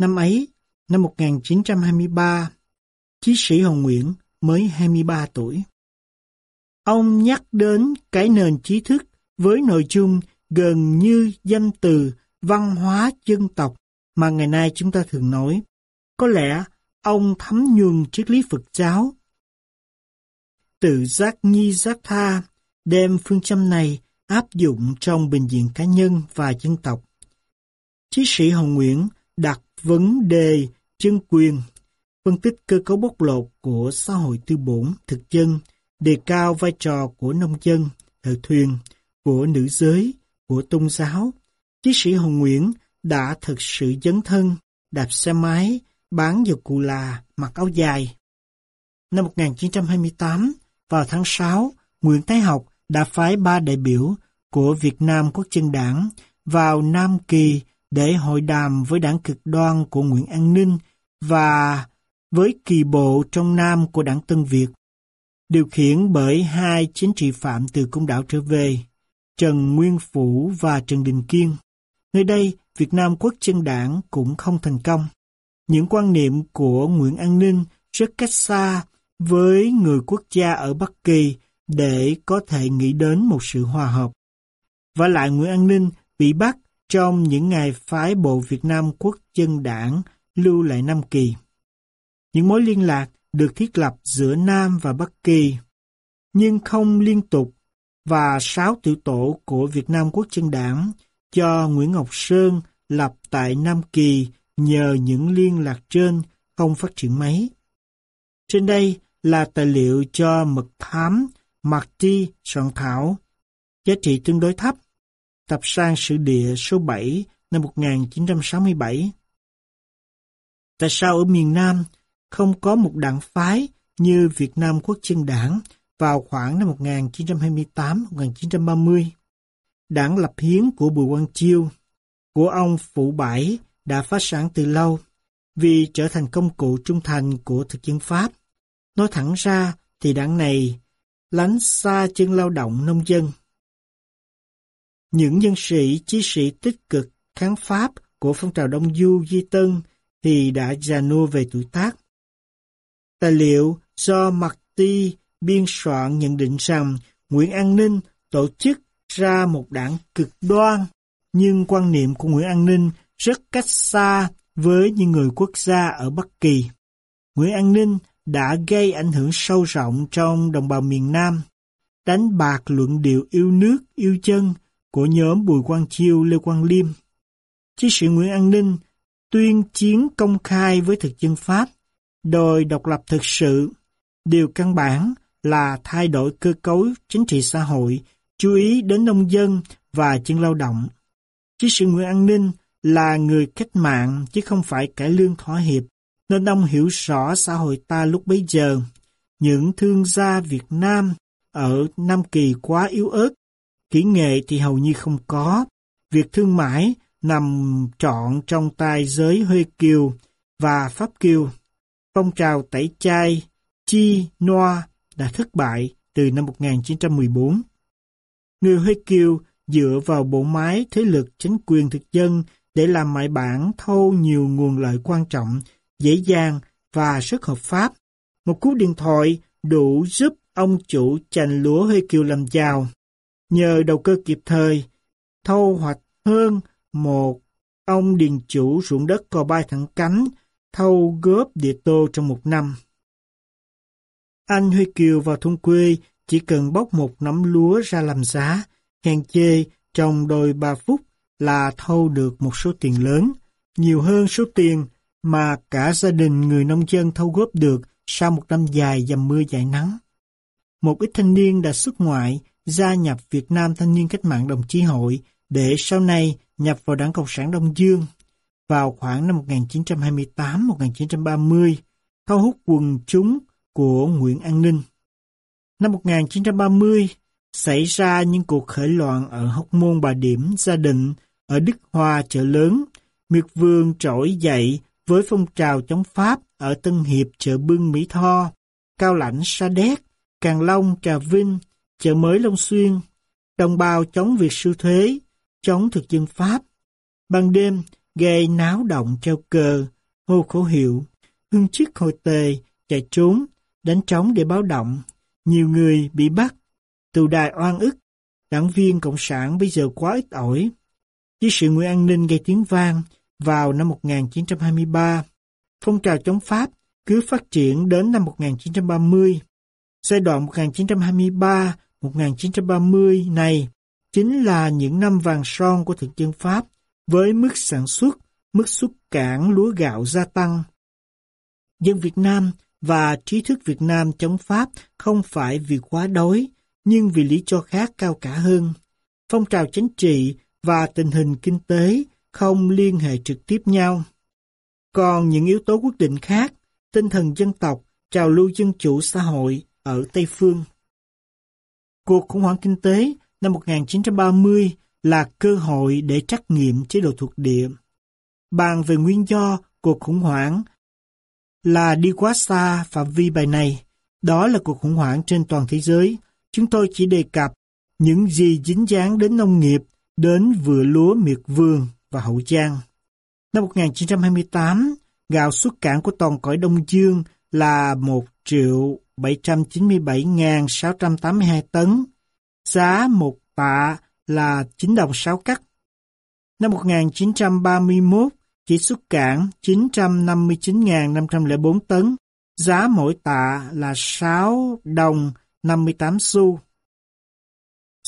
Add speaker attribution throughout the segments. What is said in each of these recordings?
Speaker 1: Năm ấy, năm 1923, chí sĩ Hồng Nguyễn mới 23 tuổi. Ông nhắc đến cái nền trí thức với nội dung gần như danh từ văn hóa dân tộc mà ngày nay chúng ta thường nói. Có lẽ ông thấm nhuần triết lý Phật giáo. Tự giác nhi giác tha đem phương châm này áp dụng trong bệnh viện cá nhân và dân tộc. Chí sĩ Hồng Nguyễn đặt vấn đề chân quyền, phân tích cơ cấu bóc lột của xã hội tư bổn, thực dân, đề cao vai trò của nông dân, thợ thuyền, của nữ giới, của tôn giáo. Chí sĩ Hồng Nguyễn đã thực sự dấn thân, đạp xe máy, bán dầu cù là, mặc áo dài. Năm 1928, vào tháng 6, Nguyễn Thái Học đã phái ba đại biểu của Việt Nam Quốc dân đảng vào Nam Kỳ để hội đàm với đảng cực đoan của Nguyễn An Ninh và với kỳ bộ trong Nam của đảng Tân Việt, điều khiển bởi hai chính trị phạm từ công đảo trở về, Trần Nguyên Phủ và Trần Đình Kiên. Nơi đây, Việt Nam Quốc dân đảng cũng không thành công. Những quan niệm của Nguyễn An Ninh rất cách xa với người quốc gia ở Bắc Kỳ để có thể nghĩ đến một sự hòa hợp. Và lại Nguyễn An Ninh bị bắt trong những ngày phái bộ Việt Nam Quốc dân đảng lưu lại Nam Kỳ. Những mối liên lạc được thiết lập giữa Nam và Bắc Kỳ, nhưng không liên tục và sáu tiểu tổ của Việt Nam Quốc dân đảng cho Nguyễn Ngọc Sơn lập tại Nam Kỳ nhờ những liên lạc trên không phát triển mấy. Trên đây là tài liệu cho mật thám Marty soạn thảo, giá trị tương đối thấp, tập sang sự địa số 7 năm 1967. Tại sao ở miền Nam không có một đảng phái như Việt Nam Quốc dân đảng vào khoảng năm 1928-1930? Đảng lập hiến của Bùi Quang Chiêu, của ông Phụ bảy đã phá sản từ lâu vì trở thành công cụ trung thành của thực dân Pháp. Nói thẳng ra thì đảng này lánh xa chân lao động nông dân. Những nhân sĩ, chí sĩ tích cực kháng Pháp của phong trào Đông Du Di Tân thì đã già nua về tuổi tác. Tài liệu do Marty biên soạn nhận định rằng Nguyễn An Ninh tổ chức ra một đảng cực đoan, nhưng quan niệm của Nguyễn An Ninh rất cách xa với những người quốc gia ở Bắc Kỳ. Nguyễn An Ninh đã gây ảnh hưởng sâu rộng trong đồng bào miền Nam, đánh bạc luận điệu yêu nước, yêu chân của nhóm Bùi Quang Chiêu, Lê Quang Liêm. Chí sĩ Nguyễn An Ninh tuyên chiến công khai với thực dân Pháp, đòi độc lập thực sự. Điều căn bản là thay đổi cơ cấu chính trị xã hội, chú ý đến nông dân và chân lao động. Chí sĩ Nguyễn An Ninh là người cách mạng chứ không phải cải lương thỏa hiệp, nên ông hiểu rõ xã hội ta lúc bấy giờ. Những thương gia Việt Nam ở Nam Kỳ quá yếu ớt, kỹ nghệ thì hầu như không có. Việc thương mại nằm trọn trong tay giới Huê Kiều và Pháp Kiều. Phong trào tẩy chay, chi, noa đã thất bại từ năm 1914. Người Huê Kiều dựa vào bộ máy thế lực chính quyền thực dân để làm mại bản thâu nhiều nguồn lợi quan trọng, dễ dàng và rất hợp pháp. Một cú điện thoại đủ giúp ông chủ chành lúa Huê Kiều làm giàu. Nhờ đầu cơ kịp thời, thâu hoạch hơn một ông điền chủ ruộng đất cò bay thẳng cánh, thâu góp địa tô trong một năm. Anh Huy Kiều vào thôn quê chỉ cần bóc một nắm lúa ra làm giá, hèn chê trong đôi ba phút là thâu được một số tiền lớn, nhiều hơn số tiền mà cả gia đình người nông dân thâu góp được sau một năm dài dầm mưa dãi nắng. Một ít thanh niên đã xuất ngoại, gia nhập Việt Nam Thanh niên Cách mạng Đồng chí hội để sau này nhập vào Đảng Cộng sản Đông Dương. Vào khoảng năm 1928-1930, thu hút quần chúng của Nguyễn An Ninh. Năm 1930, xảy ra những cuộc khởi loạn ở Hóc Môn Bà Điểm, Gia Định, ở Đức Hoa chợ lớn, miệt vương trỗi dậy với phong trào chống Pháp ở Tân Hiệp chợ Bưng Mỹ Tho, Cao Lãnh Sa Đéc, Càng Long Trà Vinh, chợ mới Long Xuyên, đồng bào chống việc sưu thuế, chống thực dân Pháp. Ban đêm, gây náo động treo cờ, hô khẩu hiệu, hương chức hồi tề, chạy trốn, đánh trống để báo động. Nhiều người bị bắt, tù đài oan ức, đảng viên Cộng sản bây giờ quá ít ỏi. Với sự nguy an ninh gây tiếng vang, vào năm 1923, phong trào chống Pháp cứ phát triển đến năm 1930. Giai đoạn 1923-1930 này chính là những năm vàng son của thực dân Pháp với mức sản xuất, mức xuất cảng lúa gạo gia tăng. Dân Việt Nam và trí thức Việt Nam chống Pháp không phải vì quá đói, nhưng vì lý do khác cao cả hơn. Phong trào chính trị và tình hình kinh tế không liên hệ trực tiếp nhau. Còn những yếu tố quyết định khác, tinh thần dân tộc, trào lưu dân chủ xã hội ở Tây Phương. Cuộc khủng hoảng kinh tế năm 1930 là cơ hội để trắc nghiệm chế độ thuộc địa. Bàn về nguyên do cuộc khủng hoảng là đi quá xa phạm vi bài này. Đó là cuộc khủng hoảng trên toàn thế giới. Chúng tôi chỉ đề cập những gì dính dáng đến nông nghiệp, đến vựa lúa miệt vườn và hậu giang. Năm 1928, gạo xuất cảng của toàn cõi Đông Dương là 1 triệu 797.682 tấn. Giá một tạ là 9 đồng 6 cắt. Năm 1931, chỉ xuất cảng 959.504 tấn, giá mỗi tạ là 6 đồng 58 xu.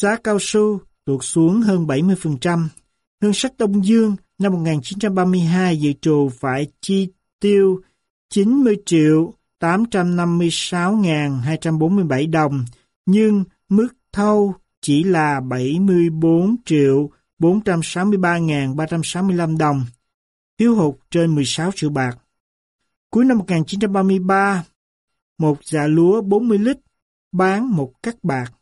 Speaker 1: Giá cao su tuột xuống hơn 70%. Ngân sách Đông Dương năm 1932 dự trù phải chi tiêu 90 triệu 856.247 đồng, nhưng mức thâu chỉ là 74 triệu 463.365 đồng, thiếu hụt trên 16 triệu bạc. Cuối năm 1933, một dạ lúa 40 lít bán một cắt bạc.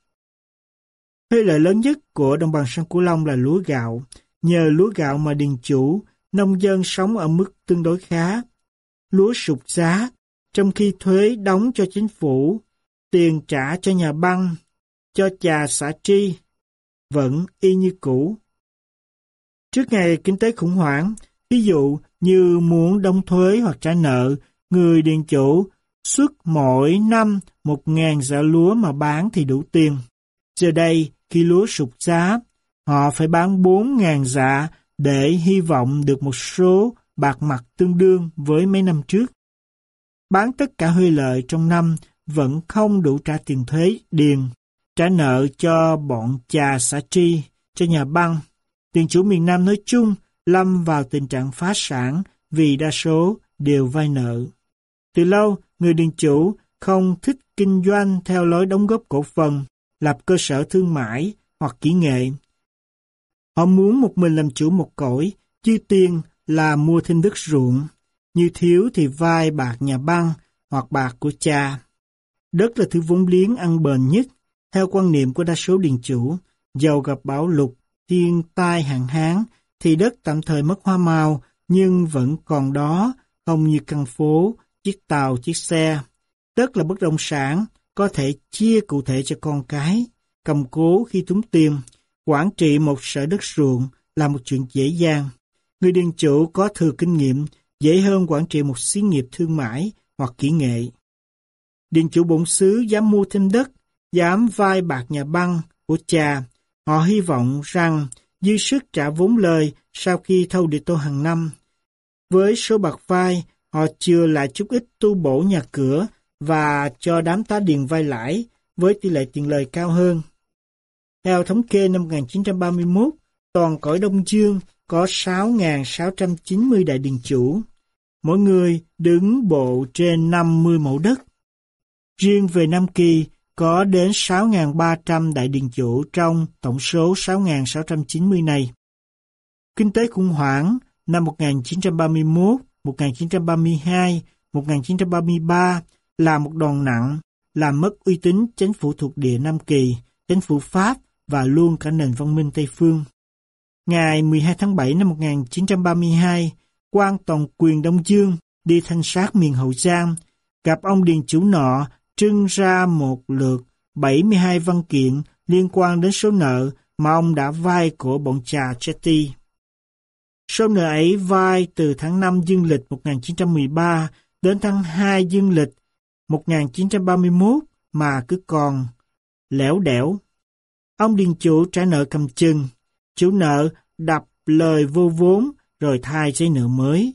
Speaker 1: Thuế lợi lớn nhất của đồng bằng sông Cửu Long là lúa gạo. Nhờ lúa gạo mà điền chủ, nông dân sống ở mức tương đối khá. Lúa sụt giá, trong khi thuế đóng cho chính phủ, tiền trả cho nhà băng, cho trà xã tri, vẫn y như cũ. Trước ngày kinh tế khủng hoảng, ví dụ như muốn đóng thuế hoặc trả nợ, người điền chủ xuất mỗi năm một ngàn dạ lúa mà bán thì đủ tiền. Giờ đây, khi lúa sụt giá, họ phải bán bốn ngàn dạ để hy vọng được một số bạc mặt tương đương với mấy năm trước. Bán tất cả huy lợi trong năm vẫn không đủ trả tiền thuế điền, trả nợ cho bọn trà xã tri, cho nhà băng. Tiền chủ miền Nam nói chung lâm vào tình trạng phá sản vì đa số đều vay nợ. Từ lâu, người điền chủ không thích kinh doanh theo lối đóng góp cổ phần, lập cơ sở thương mại hoặc kỹ nghệ. Họ muốn một mình làm chủ một cõi, chi tiền là mua thêm đất ruộng. Như thiếu thì vai bạc nhà băng hoặc bạc của cha. Đất là thứ vốn liếng ăn bền nhất, theo quan niệm của đa số điền chủ. Giàu gặp bão lục, thiên tai hạn hán, thì đất tạm thời mất hoa màu, nhưng vẫn còn đó, không như căn phố, chiếc tàu, chiếc xe. Đất là bất động sản, có thể chia cụ thể cho con cái, cầm cố khi túng tiền. Quản trị một sở đất ruộng là một chuyện dễ dàng. Người điền chủ có thừa kinh nghiệm, dễ hơn quản trị một xí nghiệp thương mại hoặc kỹ nghệ. Điền chủ bổn xứ dám mua thêm đất, dám vai bạc nhà băng của cha. Họ hy vọng rằng dư sức trả vốn lời sau khi thâu địa tô hàng năm. Với số bạc vai, họ chưa lại chút ít tu bổ nhà cửa và cho đám tá điền vay lãi với tỷ lệ tiền lời cao hơn. Theo thống kê năm 1931, toàn cõi Đông Dương có 6.690 đại điền chủ, mỗi người đứng bộ trên 50 mẫu đất. Riêng về Nam Kỳ có đến 6.300 đại điền chủ trong tổng số 6.690 này. Kinh tế khủng hoảng năm 1931, 1932, 1933 là một đòn nặng, làm mất uy tín chính phủ thuộc địa Nam Kỳ, chính phủ Pháp và luôn cả nền văn minh Tây Phương. Ngày 12 tháng 7 năm 1932, quan toàn quyền Đông Dương đi thanh sát miền Hậu Giang, gặp ông Điền Chủ Nọ trưng ra một lượt 72 văn kiện liên quan đến số nợ mà ông đã vay của bọn trà Chetty. Số nợ ấy vai từ tháng 5 dương lịch 1913 đến tháng 2 dương lịch 1931 mà cứ còn lẻo đẻo. Ông điền chủ trả nợ cầm chừng, chủ nợ đập lời vô vốn rồi thay giấy nợ mới.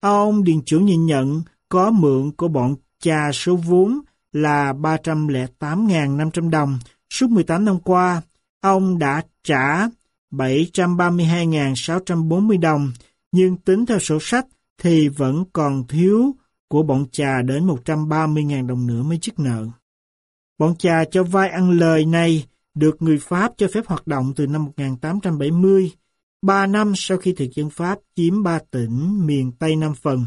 Speaker 1: Ông điền chủ nhìn nhận có mượn của bọn cha số vốn là 308.500 đồng. Suốt 18 năm qua, ông đã trả 732.640 đồng, nhưng tính theo sổ sách thì vẫn còn thiếu của bọn cha đến 130.000 đồng nữa mới chức nợ. Bọn cha cho vay ăn lời này được người Pháp cho phép hoạt động từ năm 1870, ba năm sau khi thực dân Pháp chiếm ba tỉnh miền Tây Nam Phần.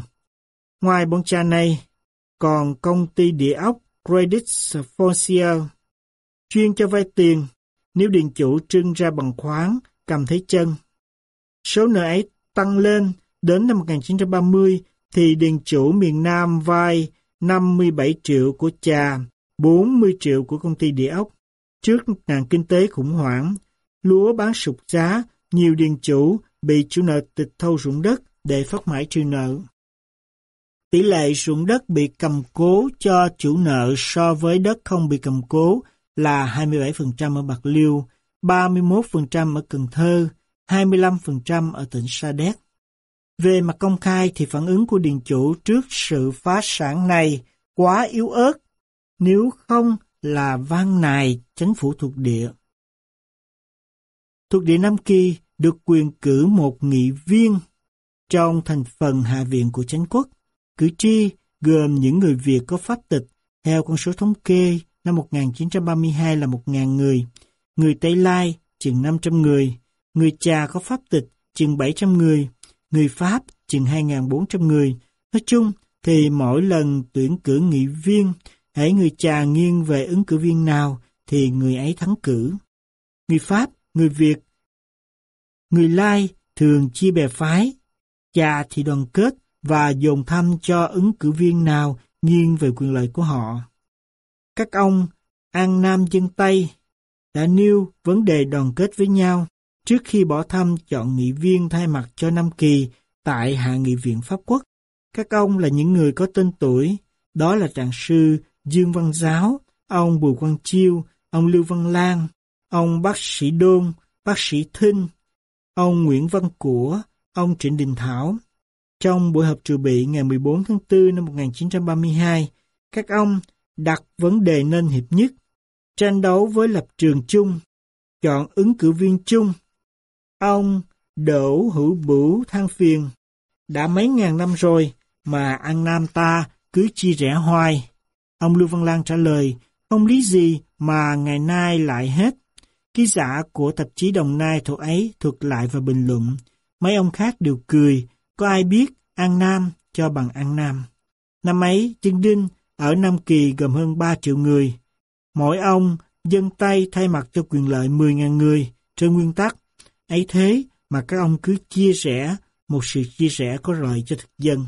Speaker 1: Ngoài bọn cha này, còn công ty địa ốc Credit Foncier chuyên cho vay tiền nếu điện chủ trưng ra bằng khoáng cầm thấy chân. Số nợ ấy tăng lên đến năm 1930 thì điện chủ miền Nam vay 57 triệu của cha, 40 triệu của công ty địa ốc. Trước nạn kinh tế khủng hoảng, lúa bán sụt giá, nhiều điền chủ bị chủ nợ tịch thâu ruộng đất để phát mãi trừ nợ. Tỷ lệ ruộng đất bị cầm cố cho chủ nợ so với đất không bị cầm cố là 27% ở Bạc Liêu, 31% ở Cần Thơ, 25% ở tỉnh Sa Đéc. Về mặt công khai thì phản ứng của điền chủ trước sự phá sản này quá yếu ớt, nếu không là van nài chính phủ thuộc địa. Thuộc địa Nam Kỳ được quyền cử một nghị viên trong thành phần Hạ viện của chánh quốc. Cử tri gồm những người Việt có pháp tịch theo con số thống kê năm 1932 là 1.000 người, người Tây Lai chừng 500 người, người Trà có pháp tịch chừng 700 người, người Pháp chừng 2.400 người. Nói chung thì mỗi lần tuyển cử nghị viên, hãy người Trà nghiêng về ứng cử viên nào thì người ấy thắng cử. Người Pháp, người Việt, người Lai thường chia bè phái, cha thì đoàn kết và dồn thăm cho ứng cử viên nào nghiêng về quyền lợi của họ. Các ông An Nam dân Tây đã nêu vấn đề đoàn kết với nhau trước khi bỏ thăm chọn nghị viên thay mặt cho Nam Kỳ tại Hạ nghị viện Pháp Quốc. Các ông là những người có tên tuổi, đó là trạng sư Dương Văn Giáo, ông Bùi Quang Chiêu, ông Lưu Văn Lan, ông bác sĩ Đôn, bác sĩ Thinh, ông Nguyễn Văn Của, ông Trịnh Đình Thảo. Trong buổi họp trừ bị ngày 14 tháng 4 năm 1932, các ông đặt vấn đề nên hiệp nhất, tranh đấu với lập trường chung, chọn ứng cử viên chung. Ông Đỗ Hữu Bửu Thăng phiền, đã mấy ngàn năm rồi mà an nam ta cứ chia rẽ hoài. Ông Lưu Văn Lan trả lời, không lý gì mà ngày nay lại hết. Ký giả của tạp chí Đồng Nai thuộc ấy thuật lại và bình luận. Mấy ông khác đều cười, có ai biết An Nam cho bằng An Nam. Năm ấy, chân đinh ở Nam Kỳ gồm hơn 3 triệu người. Mỗi ông dân tay thay mặt cho quyền lợi 10.000 người trên nguyên tắc. ấy thế mà các ông cứ chia sẻ một sự chia sẻ có lợi cho thực dân.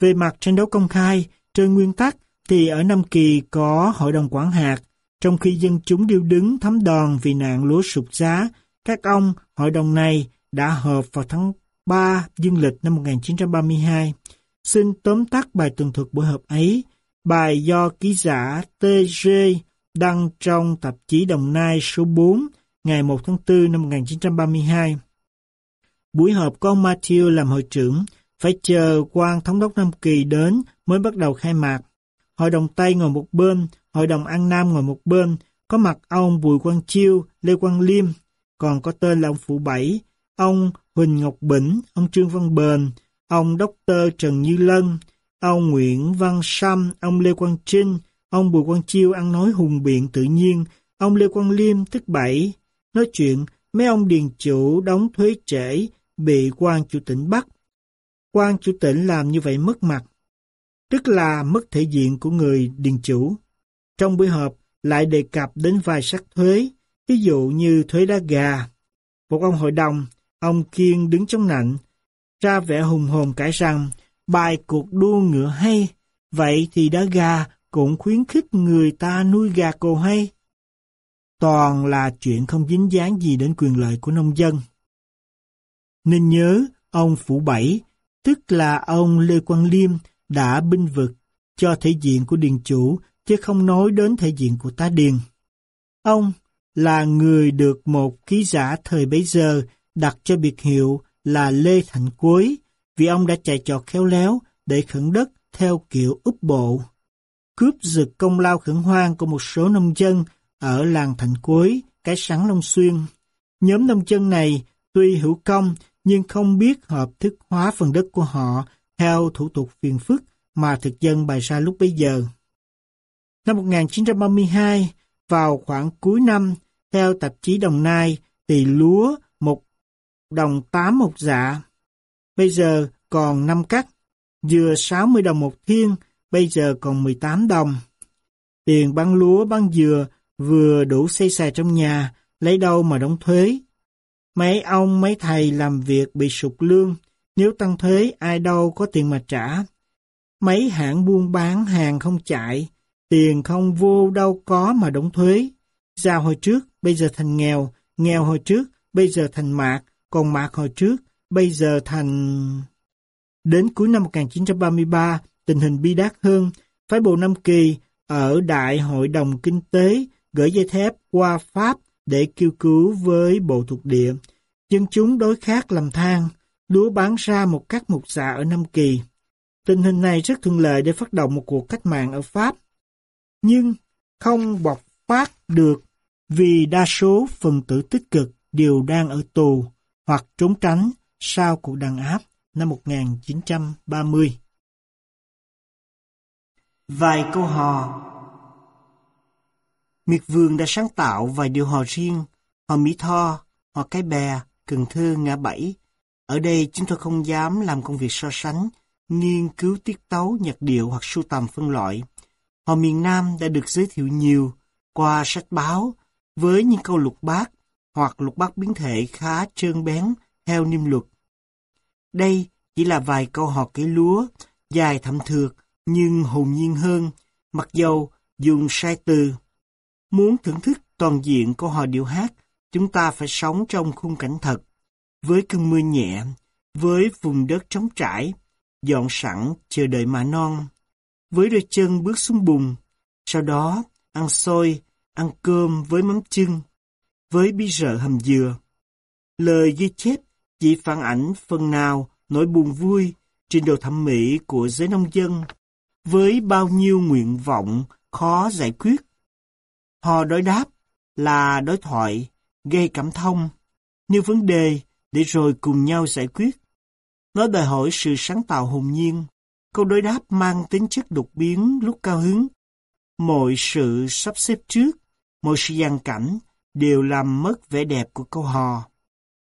Speaker 1: Về mặt tranh đấu công khai, trên nguyên tắc thì ở Nam Kỳ có hội đồng quản hạt, trong khi dân chúng điêu đứng thấm đòn vì nạn lúa sụt giá, các ông hội đồng này đã họp vào tháng 3 dương lịch năm 1932. Xin tóm tắt bài tường thuật buổi họp ấy. Bài do ký giả T.G. đăng trong tạp chí Đồng Nai số 4 ngày 1 tháng 4 năm 1932. Buổi họp có ông Matthew làm hội trưởng, phải chờ quan thống đốc Nam Kỳ đến mới bắt đầu khai mạc. Hội đồng Tây ngồi một bên, hội đồng An Nam ngồi một bên, có mặt ông Bùi Quang Chiêu, Lê Quang Liêm, còn có tên là ông Phụ Bảy, ông Huỳnh Ngọc Bỉnh, ông Trương Văn Bền, ông Đốc Tơ Trần Như Lân, ông Nguyễn Văn Sâm, ông Lê Quang Trinh, ông Bùi Quang Chiêu ăn nói hùng biện tự nhiên, ông Lê Quang Liêm tức bảy. Nói chuyện, mấy ông điền chủ đóng thuế trễ, bị quan chủ tỉnh bắt. Quan chủ tỉnh làm như vậy mất mặt, tức là mất thể diện của người điền chủ. Trong buổi họp lại đề cập đến vài sắc thuế, ví dụ như thuế đá gà. Một ông hội đồng, ông Kiên đứng trong nạnh, ra vẻ hùng hồn cãi rằng bài cuộc đua ngựa hay, vậy thì đá gà cũng khuyến khích người ta nuôi gà cồ hay. Toàn là chuyện không dính dáng gì đến quyền lợi của nông dân. Nên nhớ ông Phủ Bảy, tức là ông Lê Quang Liêm đã binh vực cho thể diện của Điền Chủ chứ không nói đến thể diện của tá Điền. Ông là người được một ký giả thời bấy giờ đặt cho biệt hiệu là Lê Thành Quối vì ông đã chạy trọt khéo léo để khẩn đất theo kiểu úp bộ. Cướp giật công lao khẩn hoang của một số nông dân ở làng Thành Quối, cái sắn Long Xuyên. Nhóm nông dân này tuy hữu công nhưng không biết hợp thức hóa phần đất của họ theo thủ tục phiền phức mà thực dân bày ra lúc bấy giờ. Năm 1932, vào khoảng cuối năm, theo tạp chí Đồng Nai, tỷ lúa một đồng tám một dạ. Bây giờ còn 5 cắt, dừa 60 đồng một thiên, bây giờ còn 18 đồng. Tiền bán lúa bán dừa vừa đủ xây xài trong nhà, lấy đâu mà đóng thuế. Mấy ông mấy thầy làm việc bị sụt lương, nếu tăng thuế ai đâu có tiền mà trả. Mấy hãng buôn bán hàng không chạy, tiền không vô đâu có mà đóng thuế. Giàu hồi trước, bây giờ thành nghèo, nghèo hồi trước, bây giờ thành mạc, còn mạc hồi trước, bây giờ thành... Đến cuối năm 1933, tình hình bi đát hơn, phái bộ Nam Kỳ ở Đại hội đồng Kinh tế gửi dây thép qua Pháp để kêu cứu với bộ thuộc địa. Dân chúng đối khác làm than, lúa bán ra một các một xạ ở Nam Kỳ. Tình hình này rất thuận lợi để phát động một cuộc cách mạng ở Pháp. Nhưng không bộc phát được vì đa số phần tử tích cực đều đang ở tù hoặc trốn tránh sau cuộc đàn áp năm 1930. Vài câu hò Miệt Vườn đã sáng tạo vài điều hò riêng, hò Mỹ Tho, hò Cái Bè, Cần Thơ, Ngã Bảy. Ở đây chúng tôi không dám làm công việc so sánh, nghiên cứu tiết tấu, nhạc điệu hoặc sưu tầm phân loại. Hò miền Nam đã được giới thiệu nhiều qua sách báo với những câu lục bát hoặc lục bát biến thể khá trơn bén theo niêm luật. Đây chỉ là vài câu hò kể lúa, dài thậm thược nhưng hồn nhiên hơn, mặc dầu dùng sai từ. Muốn thưởng thức toàn diện câu hò điệu hát, chúng ta phải sống trong khung cảnh thật, với cơn mưa nhẹ, với vùng đất trống trải, dọn sẵn chờ đợi mà non, với đôi chân bước xuống bùn, sau đó ăn xôi, ăn cơm với mắm chưng, với bí rợ hầm dừa. Lời ghi chép chỉ phản ảnh phần nào nỗi buồn vui, trình độ thẩm mỹ của giới nông dân, với bao nhiêu nguyện vọng khó giải quyết. Họ đối đáp là đối thoại, gây cảm thông, như vấn đề để rồi cùng nhau giải quyết. Nó đòi hỏi sự sáng tạo hồn nhiên. Câu đối đáp mang tính chất đột biến lúc cao hứng. Mọi sự sắp xếp trước, mọi sự gian cảnh đều làm mất vẻ đẹp của câu hò.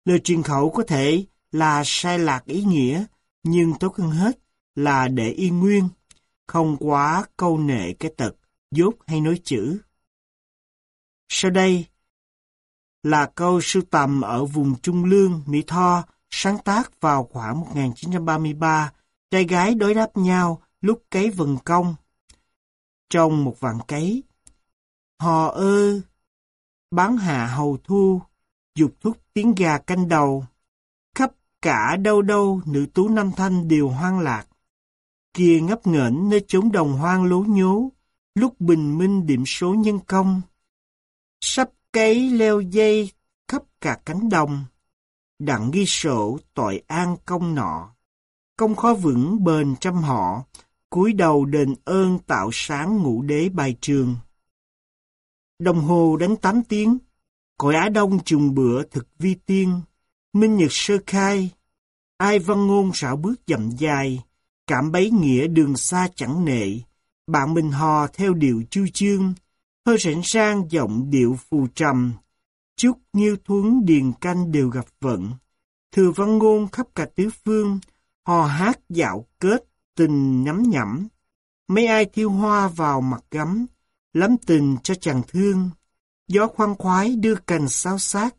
Speaker 1: Lời truyền khẩu có thể là sai lạc ý nghĩa, nhưng tốt hơn hết là để yên nguyên, không quá câu nệ cái tật, dốt hay nói chữ. Sau đây là câu sưu tầm ở vùng Trung Lương, Mỹ Tho, sáng tác vào khoảng 1933, trai gái đối đáp nhau lúc cấy vần công. Trong một vạn cấy, hò ơ, bán hạ hầu thu, dục thúc tiếng gà canh đầu, khắp cả đâu đâu nữ tú năm thanh đều hoang lạc. Kia ngấp nghển nơi chốn đồng hoang lố nhố, lúc bình minh điểm số nhân công. Sắp cấy leo dây khắp cả cánh đồng, đặng ghi sổ tội an công nọ. Công khó vững bền trăm họ, cúi đầu đền ơn tạo sáng ngũ đế bài trường. Đồng hồ đánh tám tiếng, cõi Á Đông trùng bữa thực vi tiên, minh nhật sơ khai, ai văn ngôn rảo bước dậm dài, cảm bấy nghĩa đường xa chẳng nệ, bạn mình hò theo điệu chu chương, hơi rảnh sang giọng điệu phù trầm, chúc nhiêu thuấn điền canh đều gặp vận, thừa văn ngôn khắp cả tứ phương, hò hát dạo kết, tình nhắm nhẩm, mấy ai thiêu hoa vào mặt gấm, lắm tình cho chàng thương, gió khoan khoái đưa cành sao sát,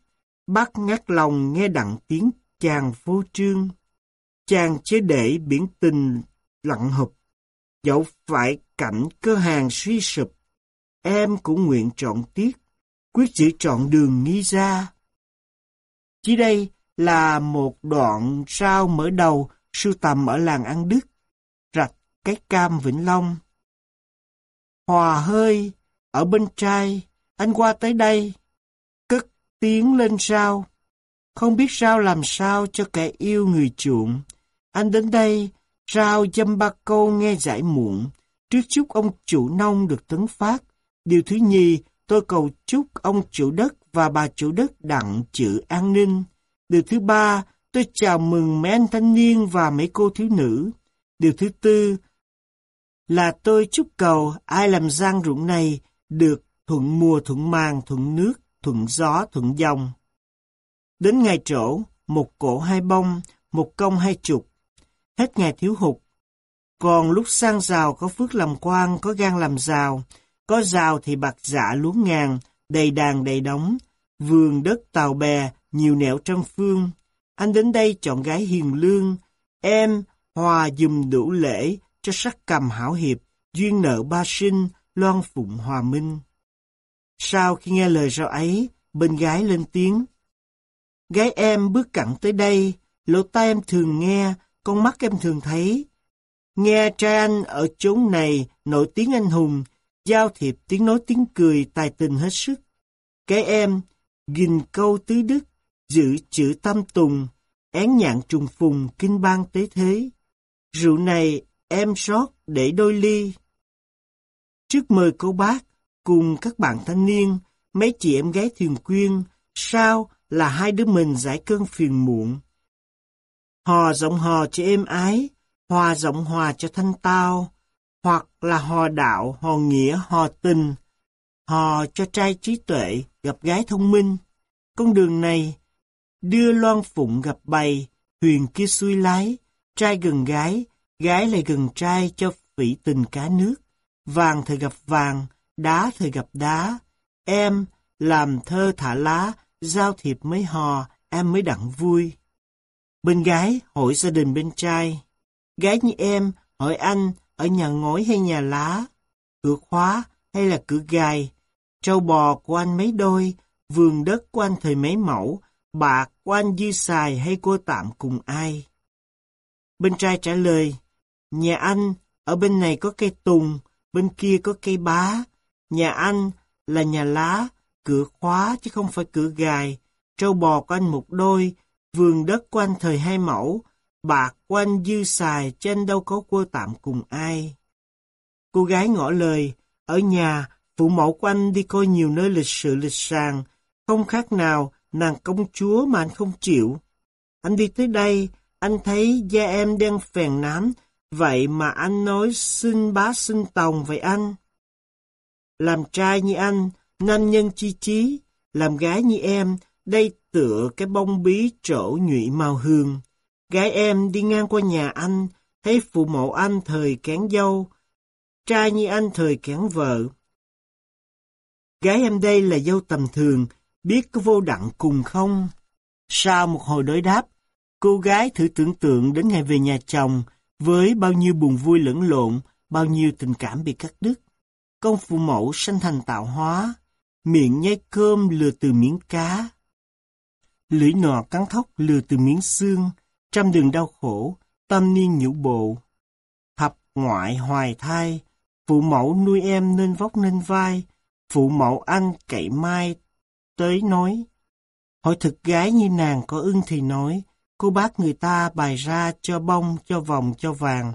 Speaker 1: bác ngắt lòng nghe đặng tiếng chàng vô trương. Chàng chế để biển tình lặng hụp, dẫu phải cảnh cơ hàng suy sụp, em cũng nguyện chọn tiếc, quyết chỉ chọn đường nghi ra. Chỉ đây là một đoạn sao mở đầu sưu tầm ở làng An Đức, rạch cái cam Vĩnh Long. Hòa hơi, ở bên trai, anh qua tới đây, cất tiếng lên sao, không biết sao làm sao cho kẻ yêu người chuộng. Anh đến đây, rao dâm ba câu nghe giải muộn, trước chúc ông chủ nông được tấn phát. Điều thứ nhì, tôi cầu chúc ông chủ đất và bà chủ đất đặng chữ an ninh. Điều thứ ba, tôi chào mừng mấy anh thanh niên và mấy cô thiếu nữ. Điều thứ tư là tôi chúc cầu ai làm giang ruộng này được thuận mùa thuận màng thuận nước, thuận gió thuận dòng. Đến ngày trổ, một cổ hai bông, một công hai chục. Hết ngày thiếu hụt. Còn lúc sang rào có phước làm quan, có gan làm rào, có rào thì bạc dạ lúa ngàn, đầy đàn đầy đóng, vườn đất tàu bè, nhiều nẻo trăm phương. Anh đến đây chọn gái hiền lương, em hòa dùm đủ lễ cho sắc cầm hảo hiệp, duyên nợ ba sinh, loan phụng hòa minh. Sau khi nghe lời rao ấy, bên gái lên tiếng. Gái em bước cận tới đây, lỗ tai em thường nghe, con mắt em thường thấy. Nghe trai anh ở chốn này nổi tiếng anh hùng, giao thiệp tiếng nói tiếng cười tài tình hết sức. Cái em, gìn câu tứ đức, giữ chữ tâm tùng, én nhạn trùng phùng kinh bang tế thế. Rượu này em rót để đôi ly. Trước mời cô bác, cùng các bạn thanh niên, mấy chị em gái thường quyên, sao là hai đứa mình giải cơn phiền muộn. Hò giọng hò cho êm ái, hòa giọng hòa cho thanh tao, hoặc là hò đạo, hò nghĩa, hò tình, hò cho trai trí tuệ, gặp gái thông minh. Con đường này, đưa loan phụng gặp bầy, huyền kia xuôi lái, trai gần gái, gái lại gần trai cho phỉ tình cá nước. Vàng thời gặp vàng, đá thời gặp đá. Em làm thơ thả lá, giao thiệp mới hò, em mới đặng vui. Bên gái hỏi gia đình bên trai. Gái như em hỏi anh ở nhà ngói hay nhà lá, cửa khóa hay là cửa gài. Trâu bò của anh mấy đôi, vườn đất của anh thời mấy mẫu, bạc của dư xài hay cô tạm cùng ai. Bên trai trả lời, nhà anh ở bên này có cây tùng, bên kia có cây bá. Nhà anh là nhà lá, cửa khóa chứ không phải cửa gài. Trâu bò của anh một đôi, vườn đất của anh thời hai mẫu, bạc của anh dư xài trên đâu có cô tạm cùng ai. Cô gái ngỏ lời, ở nhà, phụ mẫu của anh đi coi nhiều nơi lịch sự lịch sàng, không khác nào nàng công chúa mà anh không chịu. Anh đi tới đây, anh thấy da em đang phèn nám, vậy mà anh nói xin bá xin tòng vậy anh. Làm trai như anh, nam nhân chi chí, làm gái như em, đây tựa cái bông bí trổ nhụy màu hương. Gái em đi ngang qua nhà anh, thấy phụ mẫu anh thời kén dâu, trai như anh thời kén vợ. Gái em đây là dâu tầm thường, biết có vô đặng cùng không? Sau một hồi đối đáp, cô gái thử tưởng tượng đến ngày về nhà chồng, với bao nhiêu buồn vui lẫn lộn, bao nhiêu tình cảm bị cắt đứt. Công phụ mẫu sanh thành tạo hóa, miệng nhai cơm lừa từ miếng cá. Lưỡi nọ cắn thóc lừa từ miếng xương, trăm đường đau khổ, tâm niên nhũ bộ. Thập ngoại hoài thai, phụ mẫu nuôi em nên vóc nên vai, phụ mẫu ăn cậy mai, tới nói. Hỏi thực gái như nàng có ưng thì nói, cô bác người ta bày ra cho bông, cho vòng, cho vàng.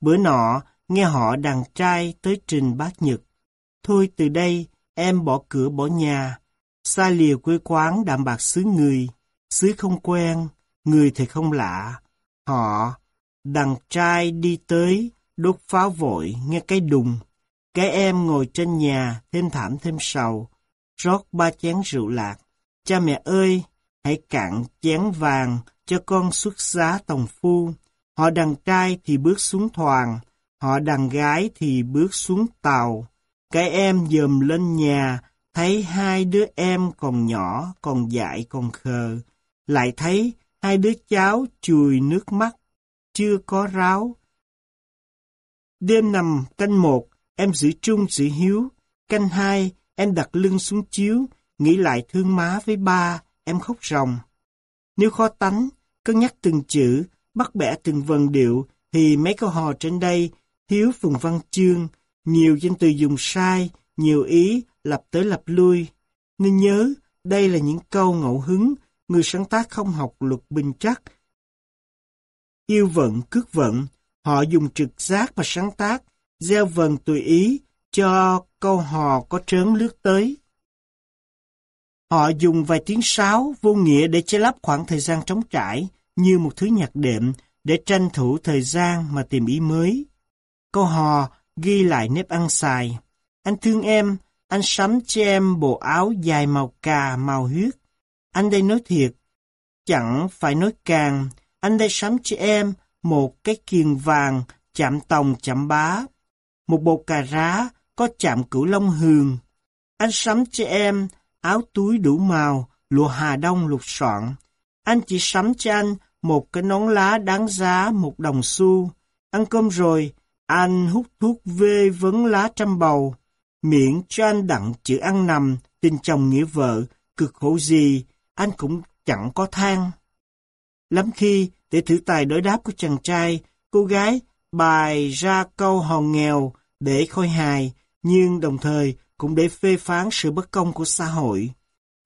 Speaker 1: Bữa nọ, nghe họ đàn trai tới trình bác Nhật. Thôi từ đây, em bỏ cửa bỏ nhà, xa lìa quê quán đạm bạc xứ người, xứ không quen, người thì không lạ. Họ, đàn trai đi tới, đốt pháo vội, nghe cái đùng. Cái em ngồi trên nhà, thêm thảm thêm sầu, rót ba chén rượu lạc. Cha mẹ ơi, hãy cạn chén vàng cho con xuất giá tòng phu. Họ đàn trai thì bước xuống thoàng, họ đàn gái thì bước xuống tàu. Cái em dòm lên nhà, thấy hai đứa em còn nhỏ, còn dại, còn khờ. Lại thấy hai đứa cháu chùi nước mắt, chưa có ráo. Đêm nằm canh một, em giữ trung giữ hiếu. Canh hai, em đặt lưng xuống chiếu, nghĩ lại thương má với ba, em khóc ròng. Nếu khó tánh, cân nhắc từng chữ, bắt bẻ từng vần điệu, thì mấy câu hò trên đây thiếu phần văn chương, nhiều danh từ dùng sai, nhiều ý, lặp tới lặp lui. Nên nhớ, đây là những câu ngẫu hứng, người sáng tác không học luật bình chắc. Yêu vận, cước vận, họ dùng trực giác mà sáng tác, gieo vần tùy ý, cho câu hò có trớn lướt tới. Họ dùng vài tiếng sáo vô nghĩa để che lấp khoảng thời gian trống trải, như một thứ nhạc đệm, để tranh thủ thời gian mà tìm ý mới. Câu hò ghi lại nếp ăn xài. Anh thương em, anh sắm cho em bộ áo dài màu cà, màu huyết. Anh đây nói thiệt, chẳng phải nói càng, anh đây sắm cho em một cái kiền vàng chạm tòng chạm bá. Một bộ cà rá có chạm cửu long hường. Anh sắm cho em áo túi đủ màu, lụa hà đông lục soạn. Anh chỉ sắm cho anh một cái nón lá đáng giá một đồng xu. Ăn cơm rồi, anh hút thuốc vê vấn lá trăm bầu. Miễn cho anh đặng chữ ăn nằm, tình chồng nghĩa vợ, cực khổ gì, anh cũng chẳng có than. Lắm khi, để thử tài đối đáp của chàng trai, cô gái bài ra câu hòn nghèo để khôi hài, nhưng đồng thời cũng để phê phán sự bất công của xã hội.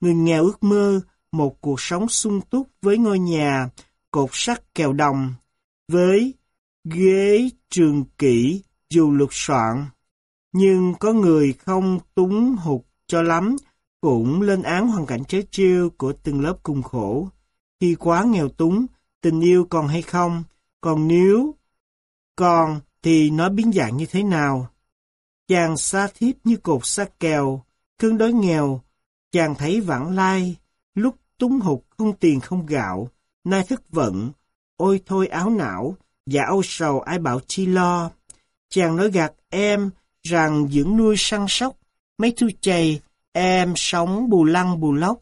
Speaker 1: Người nghèo ước mơ một cuộc sống sung túc với ngôi nhà, cột sắt kèo đồng, với ghế trường kỷ dù lục soạn. Nhưng có người không túng hụt cho lắm, cũng lên án hoàn cảnh chế chiêu của từng lớp cùng khổ. Khi quá nghèo túng, tình yêu còn hay không? Còn nếu còn thì nó biến dạng như thế nào? Chàng xa thiếp như cột xác kèo, cơn đói nghèo, chàng thấy vãng lai, lúc túng hụt không tiền không gạo, nay thức vận, ôi thôi áo não, và âu sầu ai bảo chi lo. Chàng nói gạt em rằng dưỡng nuôi săn sóc, mấy thu chày, em sống bù lăng bù lóc.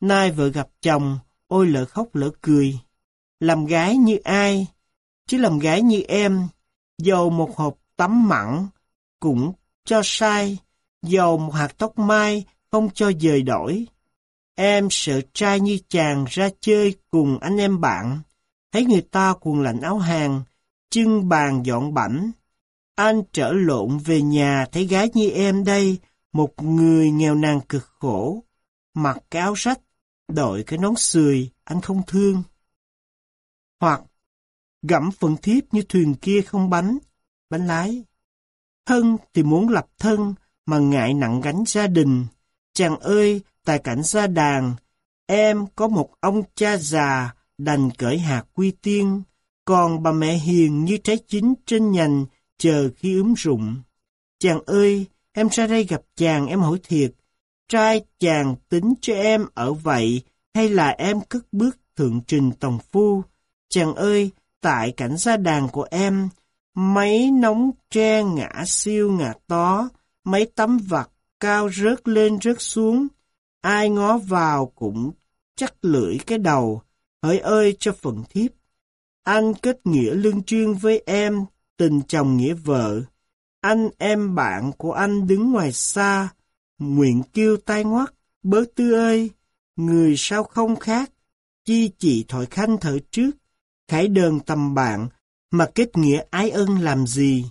Speaker 1: Nay vợ gặp chồng, ôi lỡ khóc lỡ cười. Làm gái như ai? Chứ làm gái như em, dầu một hộp tắm mặn, cũng cho sai, dầu một hạt tóc mai không cho dời đổi. Em sợ trai như chàng ra chơi cùng anh em bạn, thấy người ta quần lạnh áo hàng, chân bàn dọn bảnh. Anh trở lộn về nhà thấy gái như em đây, một người nghèo nàn cực khổ, mặc cái áo rách, đội cái nón sười anh không thương. Hoặc gẫm phần thiếp như thuyền kia không bánh, bánh lái. Thân thì muốn lập thân, mà ngại nặng gánh gia đình. Chàng ơi, tài cảnh gia đàn, em có một ông cha già đành cởi hạt quy tiên, còn bà mẹ hiền như trái chín trên nhành chờ khi ướm rụng. Chàng ơi, em ra đây gặp chàng em hỏi thiệt, trai chàng tính cho em ở vậy hay là em cất bước thượng trình tòng phu? Chàng ơi, tại cảnh gia đàn của em, mấy nóng tre ngã siêu ngã tó, mấy tấm vặt cao rớt lên rớt xuống, ai ngó vào cũng chắc lưỡi cái đầu, hỡi ơi cho phần thiếp. Anh kết nghĩa lương chuyên với em, tình chồng nghĩa vợ. Anh em bạn của anh đứng ngoài xa, nguyện kêu tai ngoắt, bớ tư ơi, người sao không khác, chi chỉ thổi khanh thở trước, khải đơn tầm bạn, mà kết nghĩa ái ân làm gì?